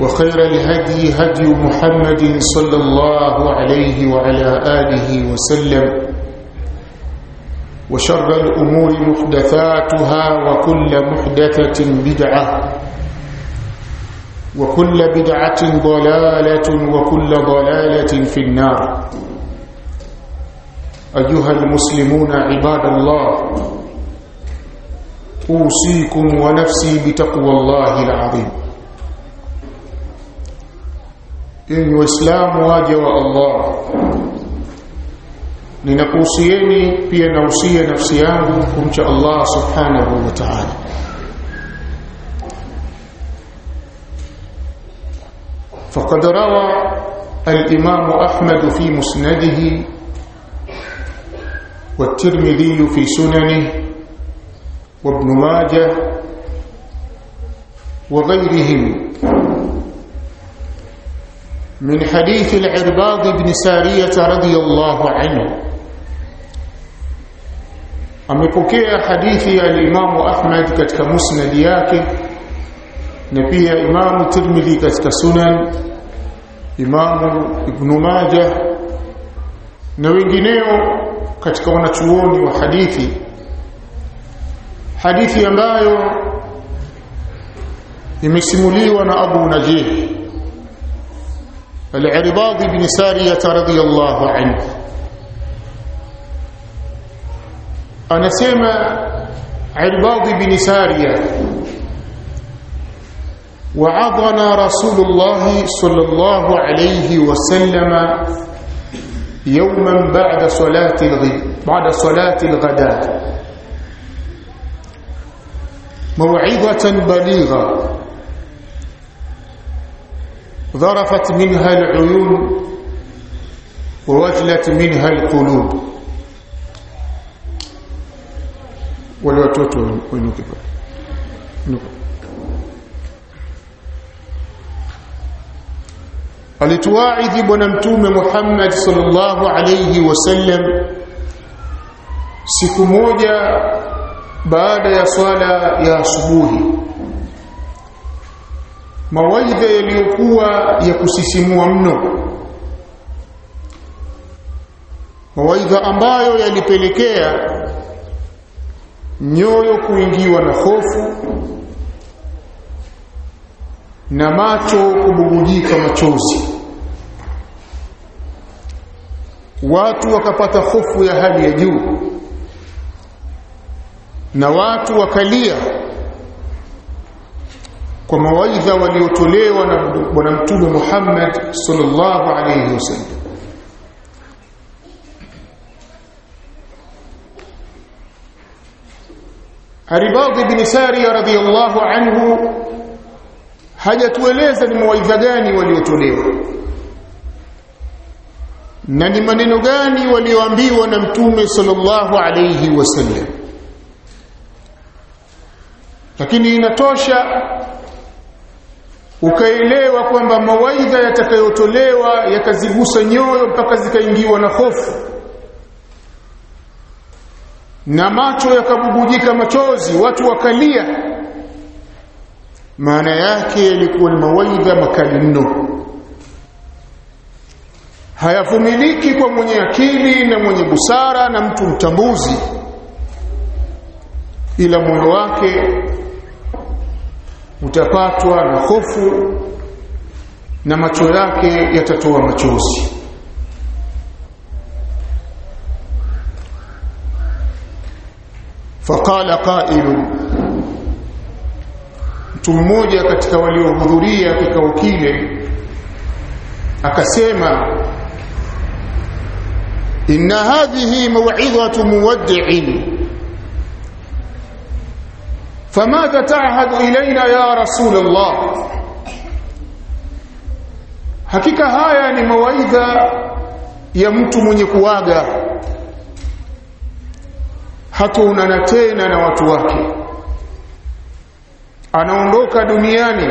وخير الهدي هدي محمد صلى الله عليه وعلى آله وسلم وشر الأمور محدثاتها وكل محدثة بدعة وكل بدعة ضلالة وكل ضلالة في النار. أيها المسلمون عباد الله أوصيكم ونفسي بتقوى الله العظيم. Enyi waislamu waja wa Allah ninakuhusieni pia nausia nafsi yangu kumcha Allah subhanahu wa ta'ala فقد روى الإمام أحمد في مسنده والترمذي في سننه وابن ماجه وغيرهم من حديث العرباض بن سارية رضي الله عنه amepokea hadithi ya Imam Ahmad katika musnad yake na pia Imam Tirmidhi katika sunan Imam Ibn Majah na wengineo katika wanachuoni wa hadithi hadithi ambayo imesimuliwa na Abu Najih العرباض بن سارية رضي الله عنه. أنا سيما عرباض بن سارية وعظنا رسول الله صلى الله عليه وسلم يوما بعد صلاة الغد بعد صلاة الغداء. موعظة بليغة. ظرفت منها العيون ووجلت منها القلوب. والوتوت الاتواعد بنمتوم محمد صلى الله عليه وسلم سكموجة بعد يصال يا صبوهي يا mawaidha yaliyokuwa ya kusisimua mno. Mawaidha ambayo yalipelekea nyoyo kuingiwa na hofu na macho kubugujika machozi. Watu wakapata hofu ya hali ya juu na watu wakalia kwa mawaidha waliotolewa na bwana mtume Muhammad sallallahu alayhi wasallam Aribadhi bin Sariya radhiyallahu anhu hajatueleza ni mawaidha gani waliotolewa na ni maneno gani walioambiwa na mtume sallallahu alayhi wasallam lakini inatosha ukaelewa kwamba mawaidha yatakayotolewa yakazigusa nyoyo mpaka zikaingiwa na hofu. Na macho yakabubujika machozi watu wakalia. Maana yake yalikuwa ni mawaidha makali mno. Hayavumiliki kwa mwenye akili na mwenye busara na mtu mtambuzi. Ila moyo wake utapatwa na hofu na macho yake yatatoa machozi. Faqala qa'ilun mtu mmoja katika waliohudhuria kikao kile akasema inna hadhihi maw'idhatu muwaddi'in فماذا تعهد إلينا يا رسول الله hakika haya ni mawaidha ya mtu mwenye kuaga hataonana tena na watu wake anaondoka duniani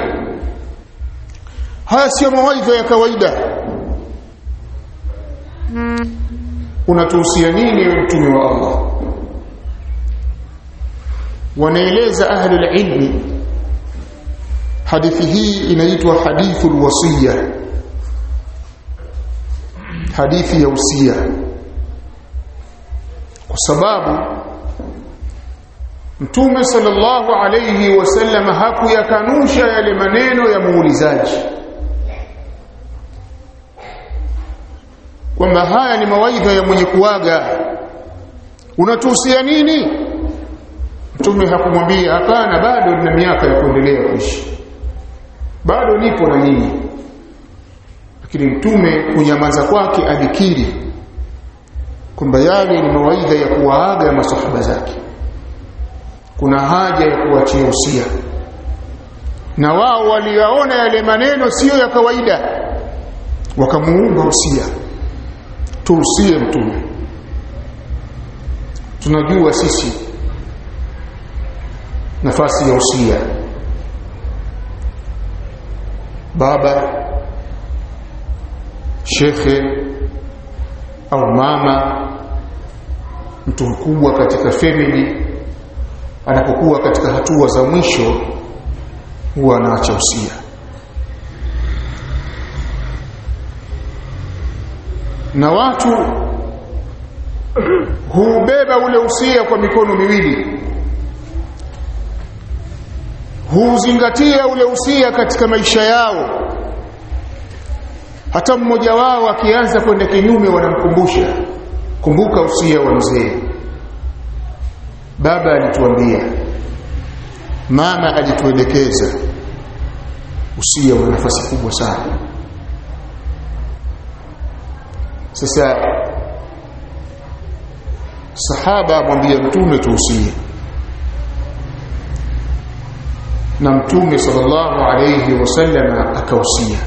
haya sio mawaidha ya kawaida unatuhusia nini mtume wa Allah wanaeleza ahli ilmi. Hadithi hii inaitwa hadithul wasiya. Hadithi ya usia. Kwa sababu mtume sallallahu alayhi wasallam hakuyakanusha yale maneno ya muulizaji. Kwamba haya ni mawaidha ya mwenye kuaga. Unatuhusia nini mtume hakumwambia hapana bado nina miaka ya kuendelea kuishi. Bado nipo na nini lakini mtume kunyamaza kwake adikiri kwamba yale ni mawaidha ya kuwaaga masahaba zake. Kuna haja ya kuachia usia. Na wao waliyaona yale maneno siyo ya kawaida. Wakamuunga usia. Tuusie mtume. Tunajua sisi nafasi ya usia. Baba shekhe au mama mtu mkubwa katika family anapokuwa katika hatua za mwisho huwa anaacha usia. Na watu hubeba ule usia kwa mikono miwili huuzingatia ule usia katika maisha yao. Hata mmoja wao akianza kwenda kinyume wanamkumbusha. Kumbuka usia wa mzee. Baba alituambia mama alituelekeza. Usia una nafasi kubwa sana. Sasa sahaba amwambia mtume tuusie na mtume sallallahu alayhi wasallam akausia.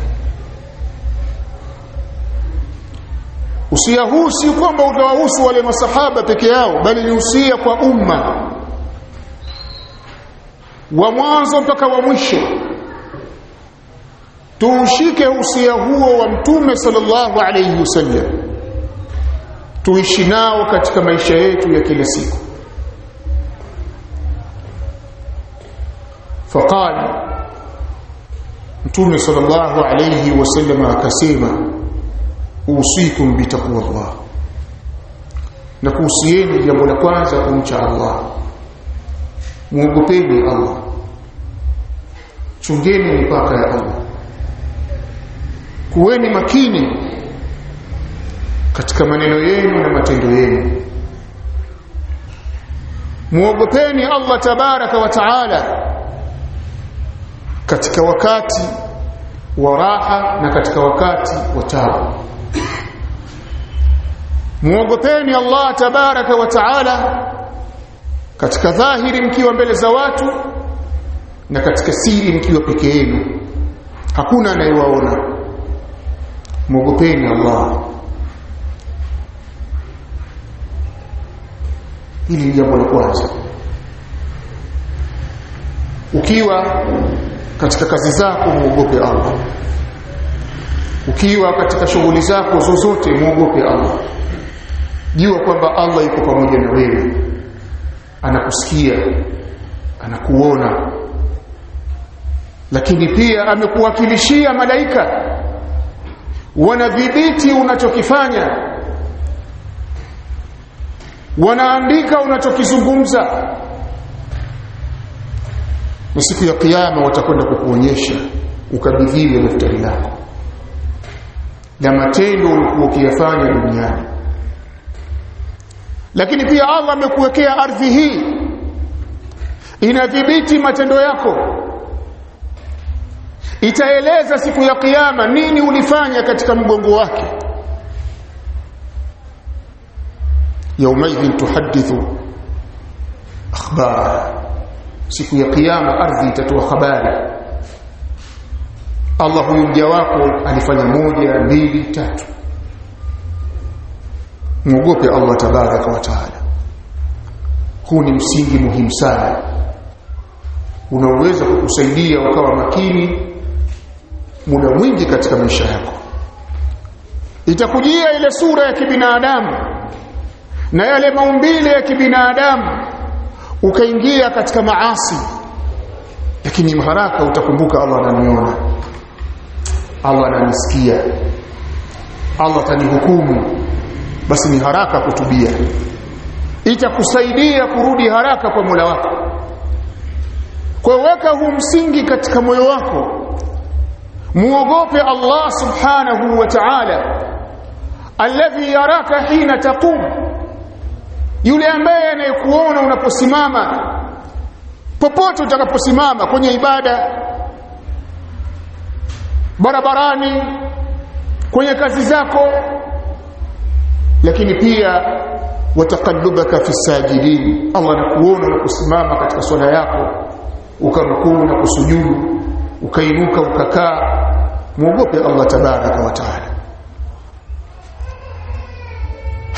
Usia huu si kwamba utawahusu wale masahaba peke yao bali ni usia kwa umma. Wa mwanzo mpaka wa mwisho. Tuushike usia huo wa mtume sallallahu alayhi wasallam tuishi nao katika maisha yetu ya kila siku faqala mtume sallallahu alayhi wasallam akasema usikum bitaqwa Allah. Na kuhusieni jambo la kwanza kumcha Allah. Muogopeni Allah. Chungeni mipaka ya Allah. Kuweni makini katika maneno yenu na matendo yenu. Muogopeni Allah tabaraka wa taala katika wakati wa raha na katika wakati wa taabu muogopeni Allah tabaraka wa taala katika dhahiri mkiwa mbele za watu na katika siri mkiwa peke yenu. Hakuna anayewaona. Muogopeni Allah. Hili ni jambo la kwanza. Ukiwa katika kazi zako muogope Allah. Ukiwa katika shughuli zako zozote muogope Allah. Jua kwamba Allah yuko pamoja na wewe. Anakusikia anakuona. Lakini pia amekuwakilishia malaika. Wanadhibiti unachokifanya. Wanaandika unachokizungumza na siku ya kiyama watakwenda kukuonyesha ukabidhiwe daftari lako na matendo ulikuwa ukiyafanya duniani. Lakini pia Allah amekuwekea ardhi hii inadhibiti matendo yako. Itaeleza siku ya kiyama nini ulifanya katika mgongo wake. Yaumaidhin tuhadithu akhbara siku ya kiyama ardhi itatoa habari. Allah huyu mja wako alifanya moja mbili tatu. Muogope Allah tabaraka wa taala. Huu ni msingi muhimu sana. Unaweza kukusaidia ukawa makini muda mwingi katika maisha yako. Itakujia ile sura ya kibinadamu na yale maumbile ya kibinadamu ukaingia katika maasi. Lakini haraka utakumbuka Allah ananiona. Allah ananisikia. Allah atanihukumu. Basi ni haraka kutubia. Itakusaidia kurudi haraka kwa Mola wako. Kwa weka huu msingi katika moyo wako. Muogope Allah subhanahu wa ta'ala. Alladhi yaraka hina taqum yule ambaye anayekuona unaposimama popote utakaposimama kwenye ibada barabarani kwenye kazi zako lakini pia watakallubaka fi sajidin. Allah anakuona unaposimama katika swala yako ukarukuu na kusujudu ukainuka ukakaa muogope Allah tabaraka wa taala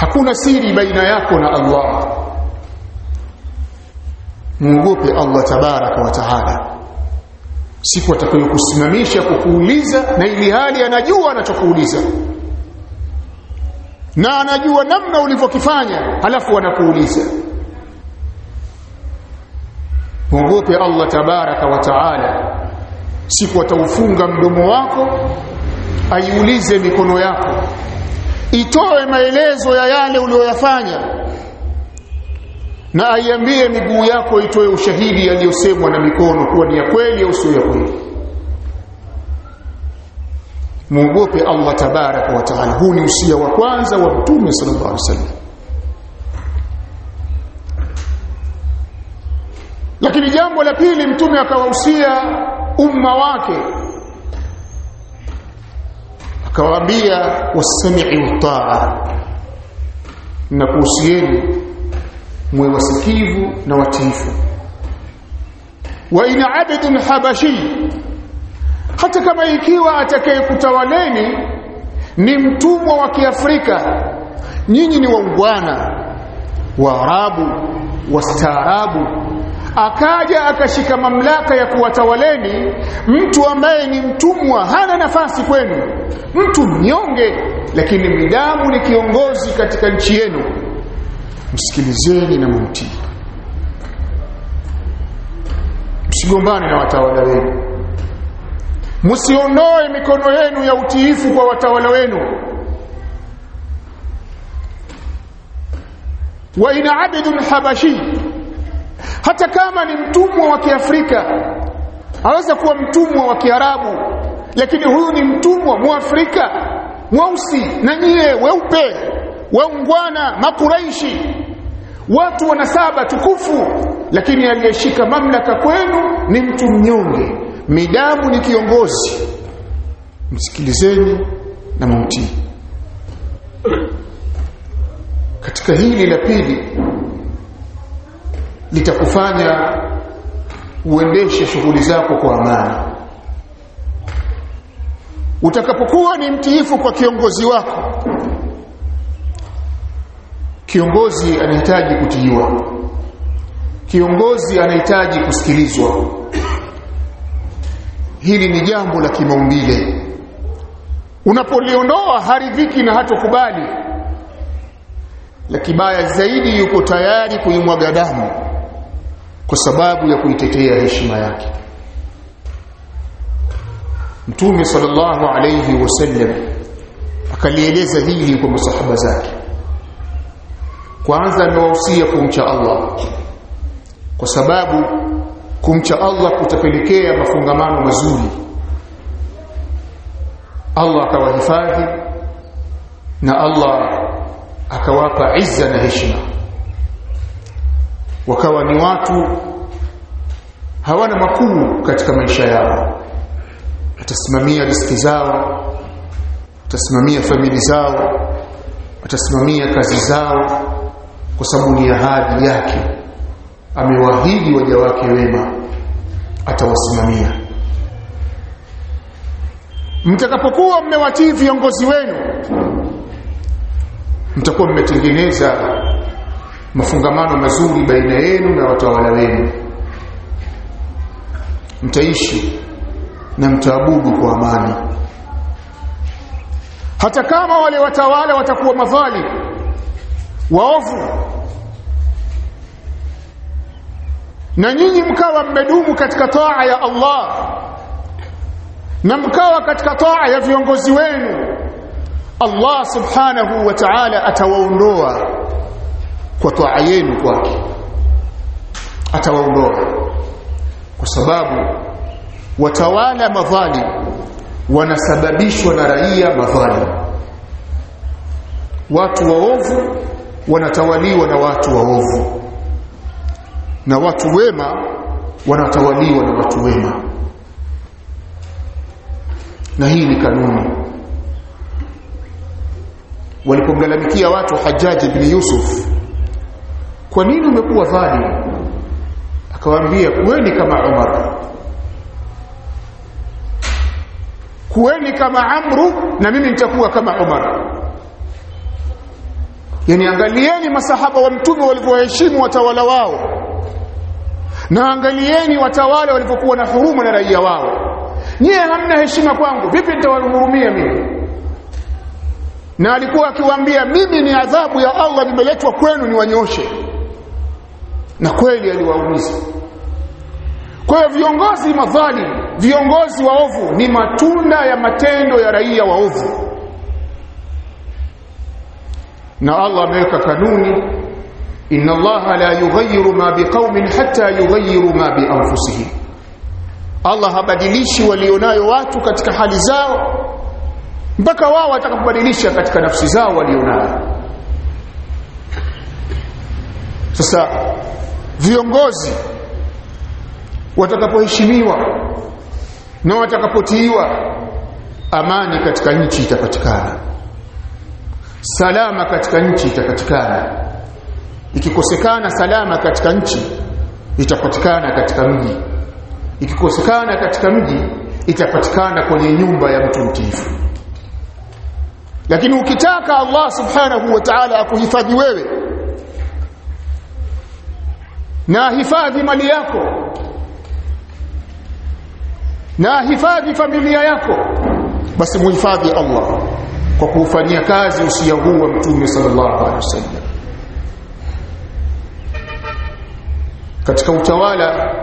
hakuna siri baina yako na Allah. Muogope Allah tabaraka wa taala. Siku atakayokusimamisha kukuuliza na ili hali anajua anachokuuliza. Na anajua namna ulivyokifanya halafu anakuuliza. Muogope Allah tabaraka wa taala. Siku ataufunga mdomo wako aiulize mikono yako itoe maelezo ya yale uliyoyafanya na aiambie miguu yako itoe ushahidi yaliyosemwa na mikono kuwa ni ya kweli au sio ya kweli. Muogope Allah tabaraka wa taala. Huu ni usia wa kwanza wa mtume sallallahu alaihi wasallam. Lakini jambo la pili mtume akawahusia umma wake akawaambia wasami'i wataa na kuhusieni mwe wasikivu na watiifu. Wa ina abdun habashi hata kama ikiwa atakayekutawaleni ni mtumwa wa Kiafrika nyinyi ni waungwana waarabu wastaarabu akaja akashika mamlaka ya kuwatawaleni. Mtu ambaye ni mtumwa hana nafasi kwenu. Mtu mnyonge lakini midamu ni kiongozi katika nchi yenu. Msikilizeni na mumtii. Msigombane na watawala wenu. Msiondoe mikono yenu ya utiifu kwa watawala wenu. Wa ina abdun habashi hata kama ni mtumwa wa Kiafrika aweza kuwa mtumwa wa Kiarabu lakini huyu ni mtumwa muafrika mweusi na nyie weupe waungwana makuraishi. Watu wana saba tukufu lakini aliyeshika mamlaka kwenu ni mtu mnyonge. Midamu ni kiongozi. Msikilizeni na mumtii. Katika hili la pili litakufanya uendeshe shughuli zako kwa amani. Utakapokuwa ni mtiifu kwa kiongozi wako kiongozi anahitaji kutiiwa. Kiongozi anahitaji kusikilizwa. Hili ni jambo la kimaumbile. Unapoliondoa haridhiki na hatokubali la kibaya zaidi yuko tayari kuimwaga damu kwa sababu ya kuitetea heshima yake. Mtume sallallahu alayhi wasallam akalieleza hili kwa masahaba zake. Kwanza amewahusia kumcha Allah kwa sababu kumcha Allah kutapelekea mafungamano mazuri. Allah akawahifadhi na Allah akawapa izza na heshima wakawa ni watu hawana makuu katika maisha yao. Watasimamia riski zao watasimamia famili zao watasimamia kazi zao kwa sababu ni ahadi yake. Amewaahidi waja wake wema atawasimamia. Mtakapokuwa mmewatii viongozi wenu mtakuwa mmetengeneza mafungamano mazuri baina yenu na watawala wenu. Mtaishi na mtaabudu kwa amani. Hata kama wale watawala watakuwa madhali waovu na nyinyi mkawa mmedumu katika taa ya Allah na mkawa katika taa ya viongozi wenu Allah subhanahu wa ta'ala atawaondoa kwa toa yenu kwake atawaondoa. Kwa sababu watawala madhalim wanasababishwa na raia madhalim. Watu waovu wanatawaliwa na watu waovu na watu wema wanatawaliwa na watu wema. Na hii ni kanuni. Walipomlalamikia watu hajaji bin Yusuf kwa nini umekuwa dhalim akawaambia kuweni kama Umar. Kuweni kama Amru na mimi nitakuwa kama Umar. Yani angalieni masahaba wa mtume walivyoheshimu watawala wao. Na angalieni watawala walivyokuwa na huruma na raia wao. Nyie hamna heshima kwangu. Vipi nitawahurumia mimi? Na alikuwa akiwaambia mimi ni adhabu ya Allah nimeletwa kwenu niwanyoshe na kweli aliwaumiza. Kwa hiyo viongozi madhalim viongozi waovu ni matunda ya matendo ya raia waovu na Allah ameweka kanuni inna Allah la yughayyiru ma biqaumin hatta yughayyiru ma bi anfusihim. Allah habadilishi walionayo watu katika hali zao mpaka wao watakapobadilisha katika nafsi zao walionayo. Sasa viongozi watakapoheshimiwa na watakapotiiwa amani katika nchi itapatikana salama katika nchi itapatikana. Ikikosekana salama katika nchi itapatikana katika mji. Ikikosekana katika mji itapatikana kwenye nyumba ya mtu mtiifu. Lakini ukitaka Allah subhanahu wa ta'ala akuhifadhi wewe na hifadhi mali yako. Na hifadhi familia yako. Basi muhifadhi Allah kwa kuufanyia kazi usia huu wa mtume sallallahu alaihi wasallam. Katika utawala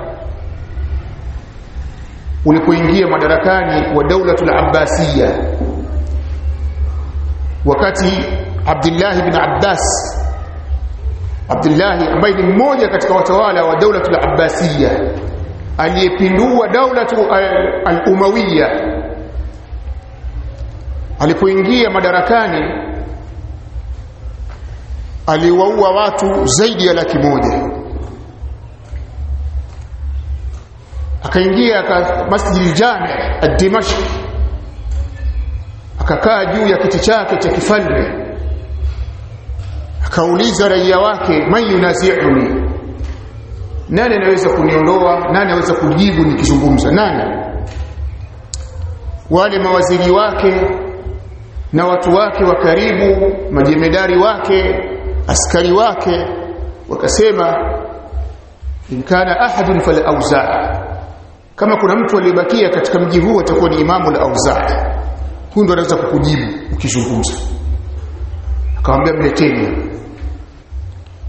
ulipoingia madarakani wa daulatul abbasiyya wakati Abdullah ibn Abbas Abdullah ambaye ni mmoja katika watawala wa daulatul abbasiyya aliyepindua daulatu al-umawiyya alipoingia madarakani aliwaua watu zaidi ya laki moja. Akaingia masjid al-jami ad-dimashq akakaa juu ya kiti chake cha kifalme akauliza raia wake man yunazi'uni nani anaweza kuniondoa? Nani anaweza kujibu nikizungumza? Nani? Wale mawaziri wake na watu wake wa karibu majemedari wake askari wake wakasema inkana ahadun fal auza. Kama kuna mtu aliyebakia katika mji huu atakuwa ni imamu la auza' huyu ndo anaweza kukujibu ukizungumza. Akamwambia mleteni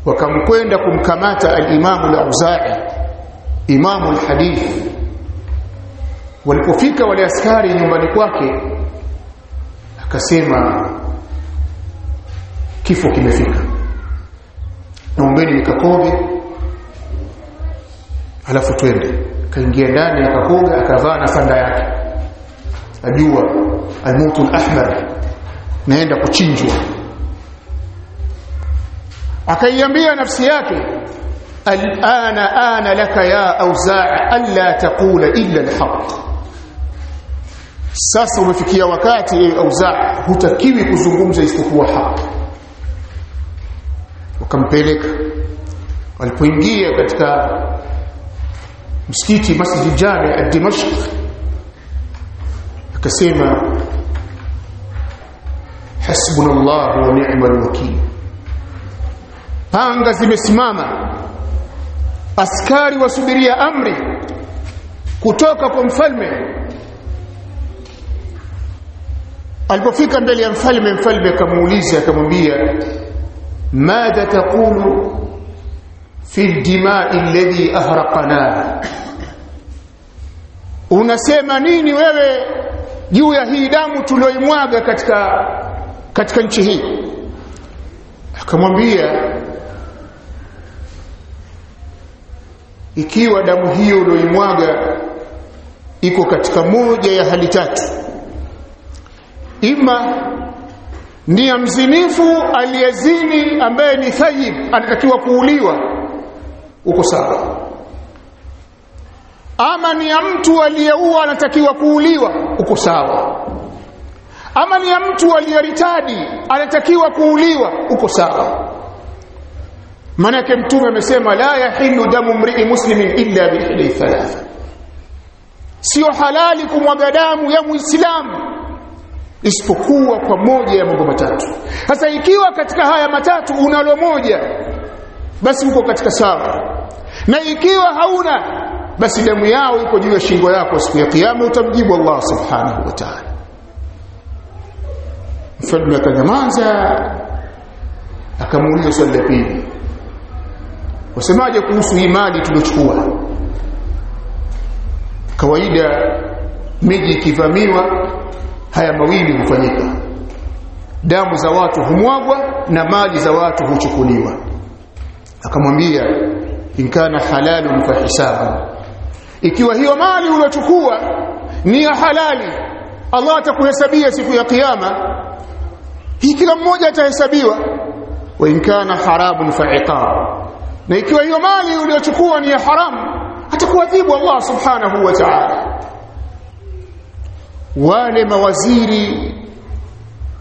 wakamkwenda kumkamata al-Imam al-auza'i Imam al-hadith. Walipofika wale askari nyumbani kwake akasema kifo kimefika. Naombeni nikakoge alafu twende. Kaingia ndani akakoga akavaa na sanda yake. Ajua almutu alahmar naenda kuchinjwa akaiambia nafsi yake alana ana laka ya auzaa alla taqula illa alhaq sasa umefikia wakati ewe auzaa hutakiwi kuzungumza isipokuwa haki wakampeleka walipoingia katika msikiti masjid jami ad-dimashq akasema hasbunallah wa ni'mal wakeel panga zimesimama. Askari wasubiria amri kutoka kwa mfalme. Alipofika mbele ya mfalme mfalme akamuuliza akamwambia madha taqulu fi dima'i alladhi ahraqana? Unasema nini wewe juu ya hii damu tulioimwaga katika katika nchi hii? Akamwambia ikiwa damu hiyo ulioimwaga iko katika moja ya hali tatu. Ima ni mzinifu aliyezini ambaye ni thayib anatakiwa kuuliwa uko sawa. Ama ni ya mtu aliyeua anatakiwa kuuliwa uko sawa. Ama ni ya mtu aliyeritadi anatakiwa kuuliwa uko sawa manake mtume amesema la yahillu damu mri'i muslimin illa bihili thalatha sio halali kumwaga damu ya muislamu isipokuwa kwa moja ya mambo matatu. Sasa ikiwa katika haya matatu unalo moja basi uko katika sawa. Na ikiwa hauna basi damu yao iko juu ya shingo yako siku ya kiyama utamjibu Allah subhanahu wa ta'ala. Mfalme akanyamaza akamuuliza swali la pili wasemaje kuhusu hii mali tuliochukua? Kawaida miji ikivamiwa haya mawili hufanyika. Damu za watu humwagwa na mali za watu huchukuliwa. Akamwambia inkana halalun fa hisabu. Ikiwa hiyo mali uliochukua ni ya halali Allah atakuhesabia siku ya kiyama. Hii kila mmoja atahesabiwa. Wa inkana haramun fa iqab na ikiwa hiyo mali uliyochukua ni ya haramu atakuadhibu Allah subhanahu wa ta'ala. Wale mawaziri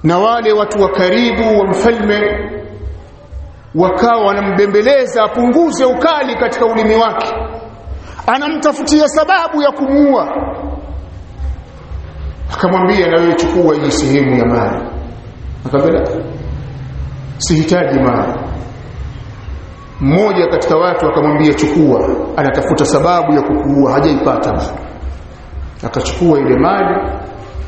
na wale watu wa karibu wa mfalme wakawa wanambembeleza apunguze ukali katika ulimi wake. Anamtafutia sababu ya kumuua. Akamwambia na wewe chukua hii sehemu ya mali. Akamwambia sihitaji mali mmoja katika watu akamwambia chukua. Anatafuta sababu ya kukuua hajaipata. Akachukua ile mali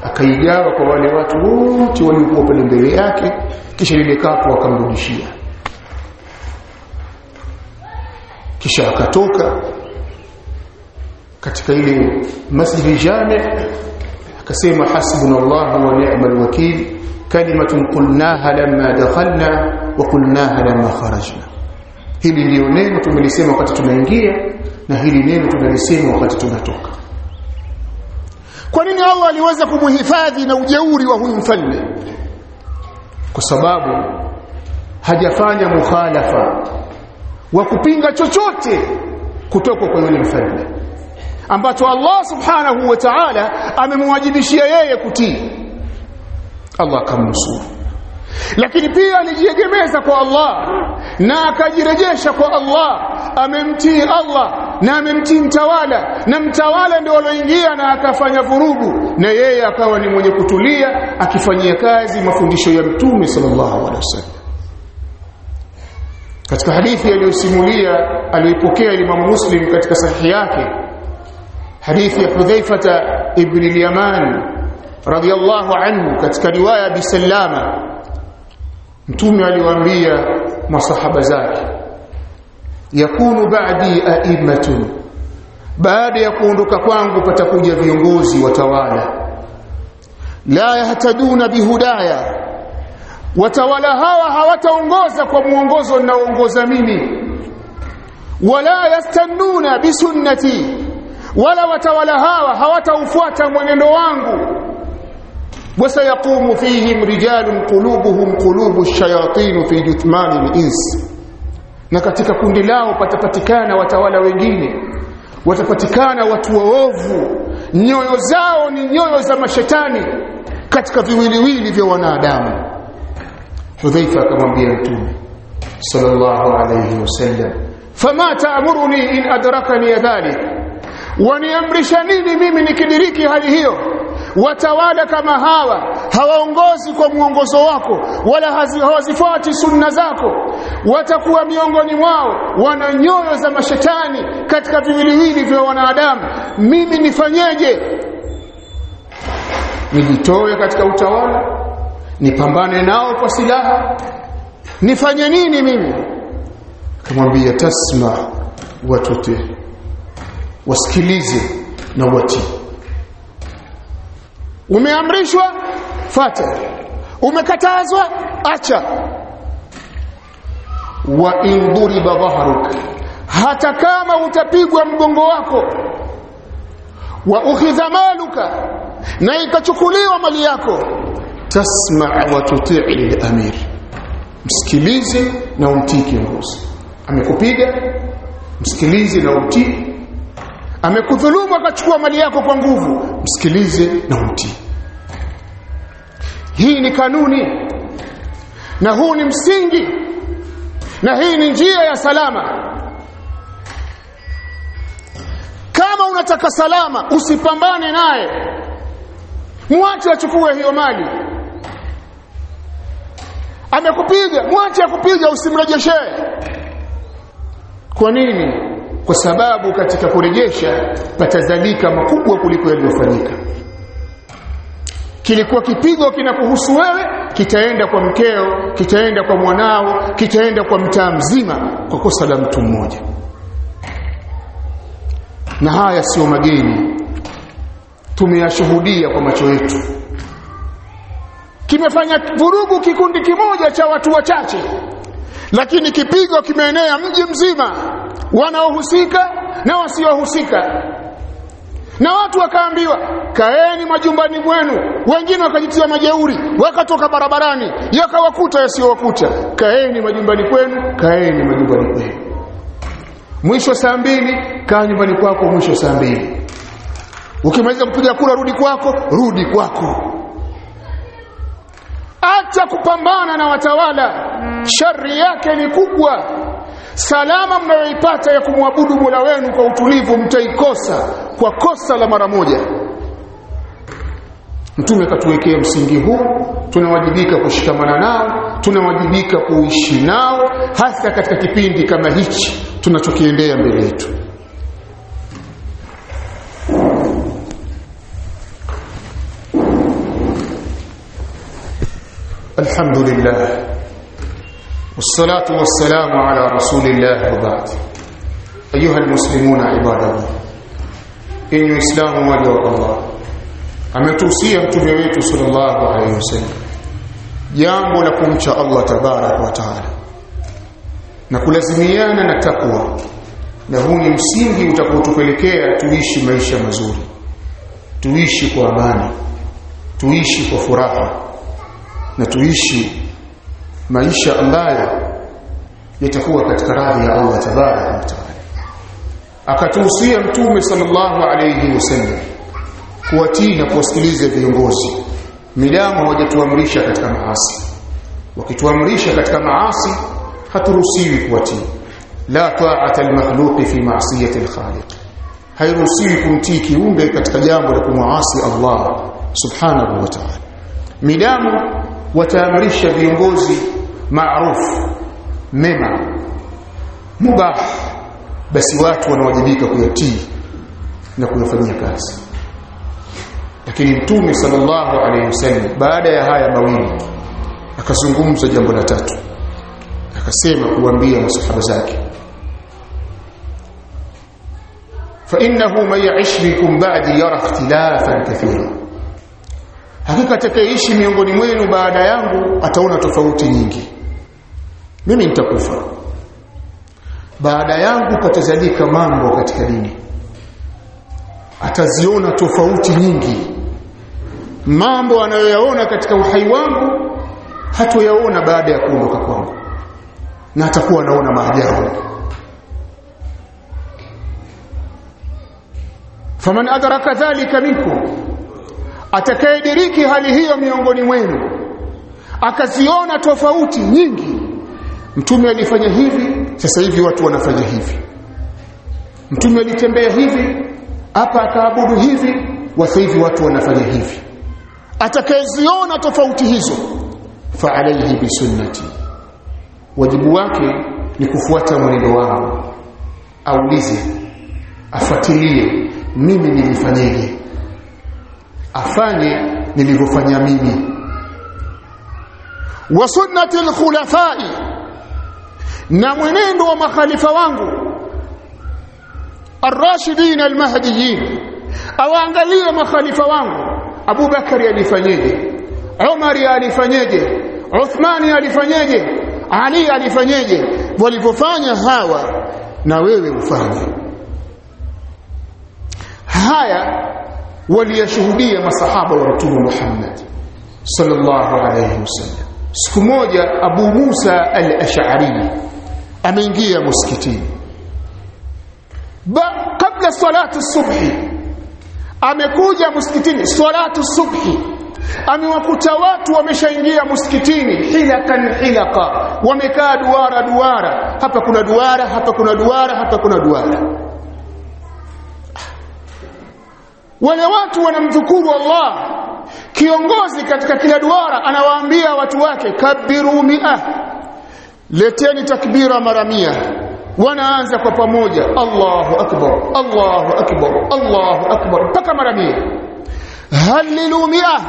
akaigawa kwa wale watu wote waliokuwa pale mbele yake kisha lile kapu akamrudishia. Kisha akatoka katika ile masjidi jami akasema hasbunallahu wa ni'mal wakeel. Kalimatun qulnaha lamma dakhalna wa qulnaha lamma kharajna hili ndio neno tumelisema wakati tunaingia na hili neno tunalisema wakati tunatoka. Kwa nini Allah aliweza kumhifadhi na ujeuri wa huyu mfalme? Kwa sababu hajafanya mukhalafa wa kupinga chochote kutoka kwa yule mfalme ambacho Allah subhanahu wa ta'ala amemwajibishia yeye kutii. Allah akamnusuru lakini pia alijiegemeza kwa Allah na akajirejesha kwa Allah. Amemtii Allah na amemtii mtawala na mtawala ndio aloingia na akafanya vurugu na yeye akawa ni mwenye kutulia akifanyia kazi mafundisho ya mtume sallallahu alaihi wasallam. Katika hadithi aliyosimulia aliyoipokea Imam Muslim katika sahihi yake hadithi ya Hudhaifata ibn al-Yaman radiyallahu anhu katika riwaya bi Salama mtume aliwaambia masahaba zake yakunu baadi a'immatun. Baada ya kuondoka kwangu patakuja viongozi watawala la yahtaduna bihudaya. Watawala hawa hawataongoza kwa mwongozo ninaoongoza mimi. Wala yastannuna bisunnati. Wala watawala hawa hawataufuata mwenendo wangu وسيقوم فيهم رجال قلوبهم قلوب الشياطين في جثمان الانس na katika kundi lao patapatikana watawala wengine watapatikana watu waovu nyoyo zao ni nyoyo za mashetani katika viwiliwili vya wanadamu Hudhaifa akamwambia Mtume sallallahu alayhi wasallam fama ta'muruni in adrakani dhalik waniamrisha nini mimi nikidiriki hali hiyo Watawala kama hawa hawaongozi kwa mwongozo wako wala hawazifuati sunna zako. Watakuwa miongoni mwao wana nyoyo za mashetani katika viwiliwili vya wanadamu. Mimi nifanyeje? Nijitoe katika utawala nipambane nao kwa silaha. Nifanye nini mimi? Akamwambia tasma watote wasikilize na watii umeamrishwa fata umekatazwa acha. Wa induri dhahruk hata kama utapigwa mgongo wako. Wa ukhidha maluka na ikachukuliwa mali yako. Tasma wa tutii al-amir msikilize na umtii kiongozi. Amekupiga msikilize na umtii amekudhulumu akachukua mali yako kwa nguvu. Msikilize na umtii hii ni kanuni. Na huu ni msingi. Na hii ni njia ya salama. Kama unataka salama usipambane naye. Mwache achukue hiyo mali. Amekupiga mwache akupiga usimrejeshee. Kwa nini kwa sababu katika kurejesha patazalika makubwa kuliko yaliyofanyika. Kilikuwa kipigo kinakuhusu wewe kitaenda kwa mkeo kitaenda kwa mwanao kitaenda kwa mtaa mzima kwa kosa la mtu mmoja. Na haya sio mageni. Tumeyashuhudia kwa macho yetu. Kimefanya vurugu kikundi kimoja cha watu wachache. Lakini kipigo kimeenea mji mzima wanaohusika na wasiohusika. Na watu wakaambiwa kaeni majumbani mwenu. Wengine wakajitia majeuri wakatoka barabarani yakawakuta yasiyowakuta. Kaeni majumbani kwenu kaeni majumbani kwenu. Mwisho saa mbili kaa nyumbani kwako mwisho saa mbili. Ukimaliza kupiga kura rudi kwako rudi kwako. Acha kupambana na watawala. Shari yake ni kubwa salama mnayoipata ya kumwabudu Mola wenu kwa utulivu mtaikosa kwa kosa la mara moja. Mtume katuwekea msingi huu, tunawajibika kushikamana nao, tunawajibika kuishi nao, hasa katika kipindi kama hichi tunachokiendea mbele yetu. Alhamdulillah والصلاة والسلام على رسول الله وبعد أيها المسلمون عباد الله إن إسلام وجه الله ametuhusia mtume wetu sallallahu alaihi wasallam jambo la kumcha Allah tabarak wa taala na kulazimiana na takwa na huu ni msingi utakaotupelekea tuishi maisha mazuri tuishi kwa amani tuishi kwa furaha na tuishi maisha ambayo yatakuwa katika radhi ya Allah tabaraka wa taala. Akatuhusia mtume sallallahu alayhi wasallam kuwatii na kuwasikiliza viongozi. Midamu hawajatuamrisha katika maasi. Wakituamrisha katika maasi haturuhusiwi kuwatii. La ta'ata al-makhluqi fi ma'siyati al-khaliq. Hairuhusiwi kumtii kiumbe katika jambo la kumwasi Allah subhanahu wa ta'ala. Midamu wataamrisha viongozi maarufu mema mubah basi watu wanawajibika kuyatii na kuyafanyia kazi lakini mtume sallallahu alaihi wasallam baada ya haya mawili akazungumza jambo la tatu akasema kuambia masahaba zake فانه من يعيش منكم بعدي يرى اختلافا كثيرا hakika atakayeishi miongoni mwenu baada yangu ataona tofauti nyingi mimi nitakufa. Baada yangu patazalika mambo katika dini. Ataziona tofauti nyingi. Mambo anayoyaona katika uhai wangu hatoyaona baada ya kuondoka kwangu. Na atakuwa anaona maajabu. Faman adraka dhalika minkum atakayediriki hali hiyo miongoni mwenu akaziona tofauti nyingi mtume alifanya hivi sasa hivi watu wanafanya hivi. Mtume alitembea hivi hapa akaabudu hivi sasa hivi watu wanafanya hivi. Atakayeziona tofauti hizo fa alayhi bisunnati wajibu wake ni kufuata mwenendo wangu aulize afuatilie mimi nilifanyeje? Afanye nilivyofanya mimi. Wa sunnati alkhulafai na mwenendo wa makhalifa wangu arrashidin almahdiyin awaangalie makhalifa wangu. Abu Bakari alifanyeje? Umar alifanyeje? Uthmani alifanyeje? Ali alifanyeje? Walivyofanya hawa na wewe ufanye. Haya waliyashuhudia masahaba wa Mtume Muhammad sallallahu alayhi wasallam. Siku moja Abu Musa al-Ash'ari ameingia msikitini. Kabla salatu subhi amekuja msikitini salatu subhi amewakuta watu wameshaingia msikitini hilakan hilaka wamekaa duara duara. Hapa kuna duara hapa kuna duara hapa kuna duara. Wale watu wanamdhukuru Allah. Kiongozi katika kila duara anawaambia watu wake kabiru mia leteni takbira mara mia. Wanaanza kwa pamoja. Allahu akbar Allahu akbar Allahu akbar. Mpaka mara mia. Halilu mia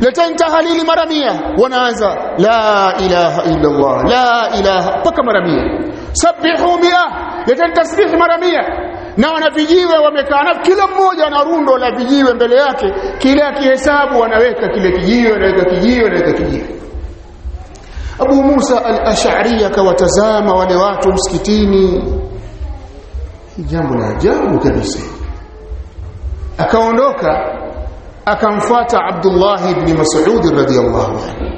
leteni tahalili mara mia. Wanaanza la ilaha illa Allah la ilaha mpaka mara mia. Sabihu mia. Leteni tasbihi mara mia. Na wana vijiwe wamekaa na kila mmoja ana rundo la vijiwe mbele yake. Kila kihesabu wanaweka kile kijiwe anaweka kijiwe anaweka kijiwe Abu Musa al-Ash'ari akawatazama wale watu msikitini. Jambo la ajabu kabisa. Akaondoka akamfuata Abdullah ibn Mas'ud radhiyallahu anhu.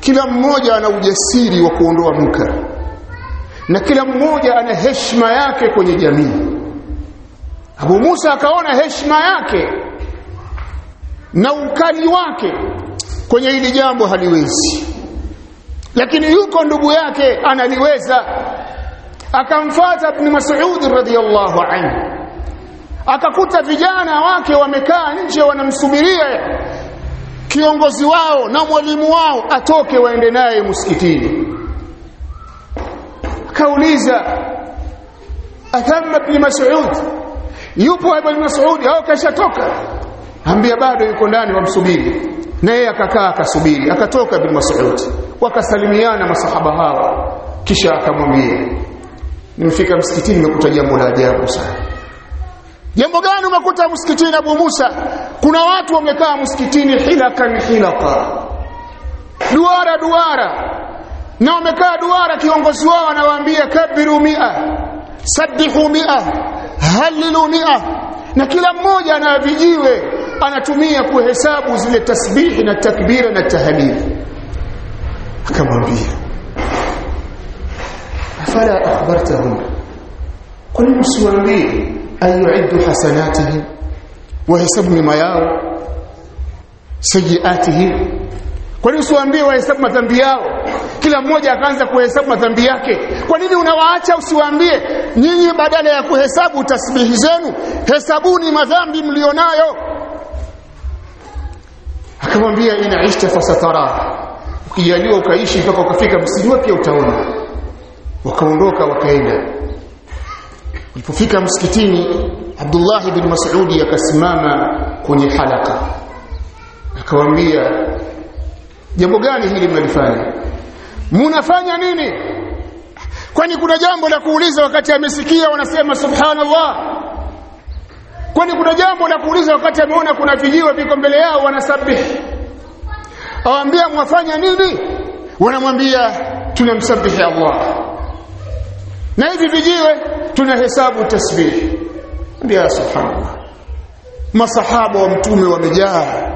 Kila mmoja ana ujasiri wa kuondoa munkar. Na kila mmoja ana heshima yake kwenye jamii. Abu Musa akaona heshima yake na ukali wake kwenye hili jambo haliwezi lakini yuko ndugu yake analiweza akamfuata ibn Mas'ud radhiyallahu anhu. Akakuta vijana wake wamekaa nje wanamsubiria kiongozi wao na mwalimu wao atoke waende naye msikitini. Akauliza athamma ibn Mas'ud? Yupo ibn Mas'ud? Au kashatoka? Ambia bado yuko ndani wamsubiri. Na yeye akakaa akasubiri. Akatoka ibn Mas'ud wakasalimiana masahaba hawa. Kisha akamwambia nimefika msikitini nimekuta jambo la ajabu sana. Jambo gani umekuta msikitini Abu Musa? Kuna watu wamekaa msikitini hilakan hilaka duara duara. Na wamekaa duara kiongozi wao anawaambia kabiru mia sabbihu mia halilu mia. Na kila mmoja ana vijiwe anatumia kuhesabu zile tasbihi na takbira na tahlili akamwambia afala akhbartahum? Kwa nini usiwaambie ayuiddu hasanatihim? Wahesabu mema yao sayiatihim? Kwa nini usiwaambie wahesabu madhambi yao? Kila mmoja akaanza kuhesabu madhambi yake. Kwa nini unawaacha usiwaambie nyinyi badala ya kuhesabu tasbihi zenu hesabuni madhambi mlionayo? Akamwambia inaishta fasatara ukijaliwa ukaishi mpaka ukafika msijua pia utaona. Wakaondoka wakaenda. Walipofika msikitini Abdullah ibn Mas'ud akasimama kwenye halaka. Akawaambia jambo gani hili mnalifanya? Mnafanya nini? Kwani kuna jambo la kuuliza wakati amesikia wanasema subhanallah? Kwani kuna jambo la kuuliza wakati ameona kuna vijiwa viko mbele yao wanasabihi awaambia mwafanya nini? Wanamwambia tunamsabihi Allah. Na hivi vijiwe tunahesabu tasbih ndio subhanallah. Masahaba wa mtume wamejaa.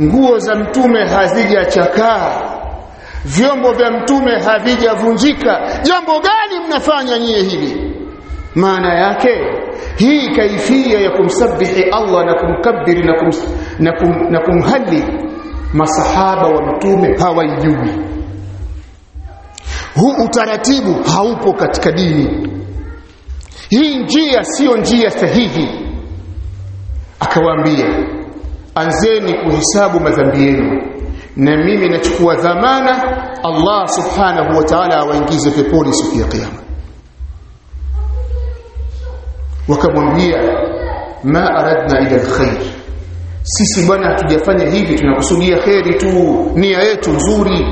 Nguo za mtume hazijachakaa. Vyombo vya mtume havijavunjika. Jambo gani mnafanya nyie hili maana yake hii kaifia ya kumsabihi Allah na kumkabiri na, kum, na, kum, na kumhali masahaba wa mtume hawaijui. Huu utaratibu haupo katika dini. Hii njia siyo njia sahihi. Akawaambia anzeni kuhesabu madhambi yenu na mimi nachukua dhamana Allah subhanahu wa ta'ala awaingize peponi siku ya kiyama. Wakamwambia ma aradna ila alkhair sisi bwana hatujafanya hivi tunakusudia kheri tu nia yetu nzuri.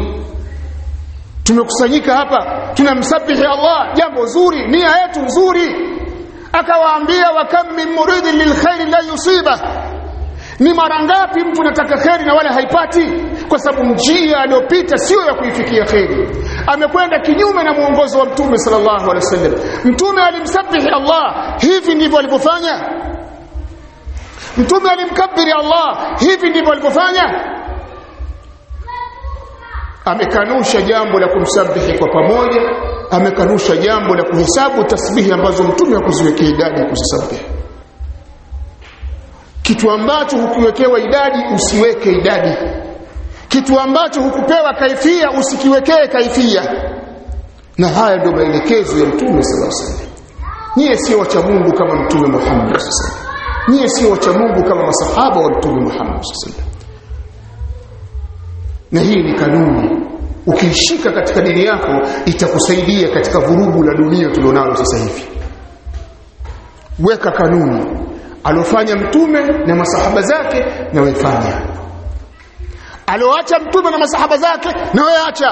Tumekusanyika hapa tunamsabihi Allah jambo zuri nia yetu nzuri. Akawaambia wa kam min muridin lilkhair la yusiba. Ni mara ngapi mtu anataka kheri na wala haipati? Kwa sababu njia aliyopita sio ya kuifikia kheri. Amekwenda kinyume na mwongozo wa mtume sallallahu alaihi wasallam. Mtume alimsabihi Allah hivi ndivyo alivyofanya mtume alimkabiri Allah hivi ndivyo alivyofanya? Amekanusha jambo la kumsabihi kwa pamoja amekanusha jambo la kuhesabu tasbihi ambazo mtume hakuziwekea idadi ya kuzisabihi. Kitu ambacho hukiwekewa idadi usiweke idadi. Kitu ambacho hukupewa kaifia usikiwekee kaifia. Na haya ndio maelekezo ya mtume sallallahu alaihi wasallam. Nyie sio wacha Mungu kama mtume Muhammad sallallahu alaihi wasallam nyie sio wacha Mungu kama masahaba wa mtume Muhammad sallallahu na hii ni kanuni. Ukiishika katika dini yako itakusaidia katika vurugu la dunia tulionalo sasa hivi. Weka kanuni. Alofanya mtume na masahaba zake na wefanya aloacha mtume na masahaba zake na weacha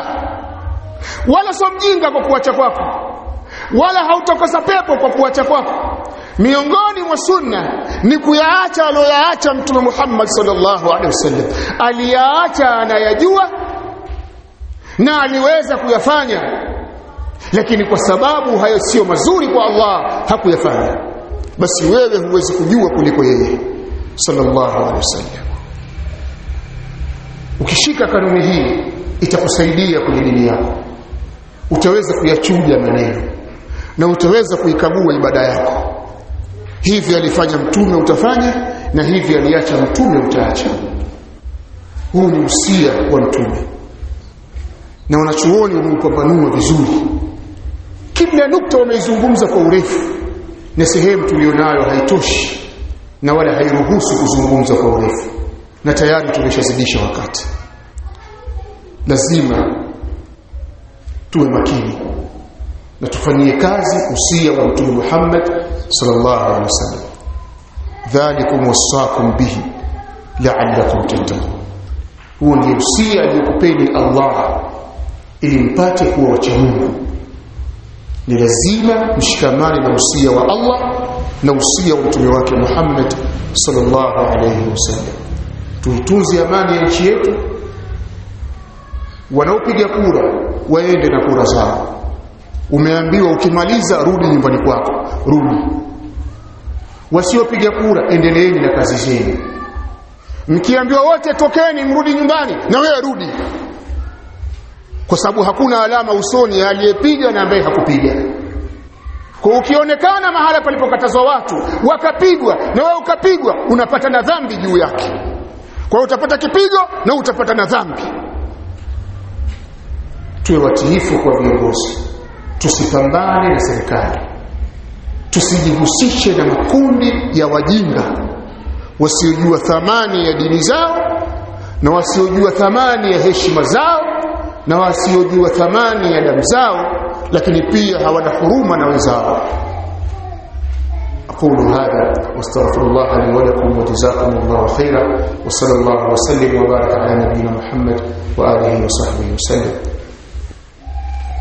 wala sio mjinga kwa kuacha kwako. Wala hautakosa pepo kwa kuacha kwako miongoni mwa sunna ni kuyaacha aliyoyaacha mtume Muhammad sallallahu alaihi wasallam. Aliyaacha anayajua na aliweza kuyafanya. Lakini kwa sababu hayo sio mazuri kwa Allah hakuyafanya. Basi wewe huwezi kujua kuliko yeye sallallahu alaihi wasallam. Ukishika kanuni hii itakusaidia kwenye dini yako. Utaweza kuyachuja maneno na utaweza kuikagua ibada yako hivi alifanya mtume utafanya na hivi aliacha mtume utaacha. Huu ni usia wa mtume. Na wanachuoni wameupambanua vizuri. Kila nukta wameizungumza kwa urefu na sehemu tulionayo haitoshi na wala hairuhusu kuzungumza kwa urefu. Na tayari tumeshazidisha wakati. Lazima tuwe makini na tufanyie kazi usia wa mtume Muhammad sallallahu alaihi wasallam. Dhalikum wasaqum bihi la'allakum tattaqun. Huo ndio usia aliyokupeni Allah ili mpate kuwa wacha Mungu. Ni lazima mshikamane na usia wa Allah na usia wa mtume wake Muhammad sallallahu alaihi wasallam. Tuitunze amani ya nchi yetu. Wanaopiga kura waende na kura zao umeambiwa ukimaliza rudi nyumbani kwako. Rudi. Wasiopiga kura endeleeni na kazi zenu. Mkiambiwa wote tokeni mrudi nyumbani na wewe rudi. Kwa sababu hakuna alama usoni aliyepiga na ambaye hakupiga. Kwa ukionekana mahala palipokatazwa watu wakapigwa na wewe ukapigwa unapata na dhambi juu yake. Kwa hiyo utapata kipigo na utapata na dhambi. Tuwe watiifu kwa viongozi tusipambane na serikali tusijihusishe na makundi ya wajinga wasiojua thamani ya dini zao na wasiojua thamani ya heshima zao na wasiojua thamani ya damu zao lakini pia hawana huruma na wenzao أقول هذا واستغفر الله لي ولكم وجزاكم الله خيرا وصلى الله وسلم وبارك على نبينا محمد وآله وصحبه وسلم